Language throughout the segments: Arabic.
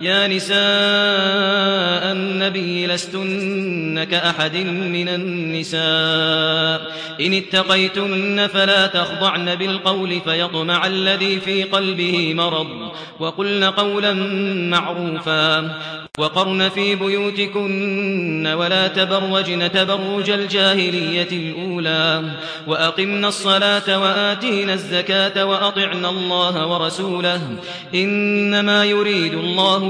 يا نساء النبي لستن كأحد من النساء. إن اتقيتن فلا تخضعن بالقول فيطمع الذي في قلبه مرض. وقلن قولا معروفا. وقرن في بيوتكن ولا تبرجن تبرج الجاهلية الأولى. وأقمنا الصلاة وآتينا الزكاة وأطعنا الله ورسوله. إنما يريد الله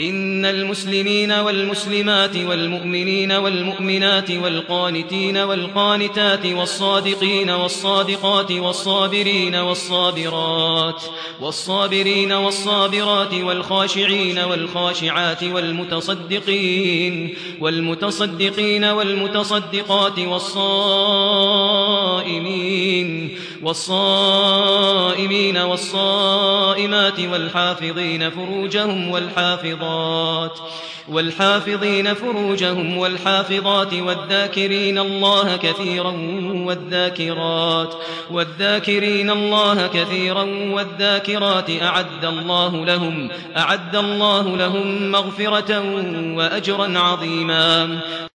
إن المسلمين والمسلمات والمؤمنين والمؤمنات والقانتين والقانتات والصادقين والصادقات والصابرين والصابرات والصابرين والصابرات والخاشعين والخاشعات والمتصدقين والمتصدقين والمتصدقات والصائمين والصائمين والصائمات والحافظين فروجهم والحافظات والحافظين فروجهم والحافظات والذاكرين الله كثيرا والذاكرات والذاكرين الله كثيرا والذاكرات أعد الله لهم أعد الله لهم مغفرة وأجرا عظيما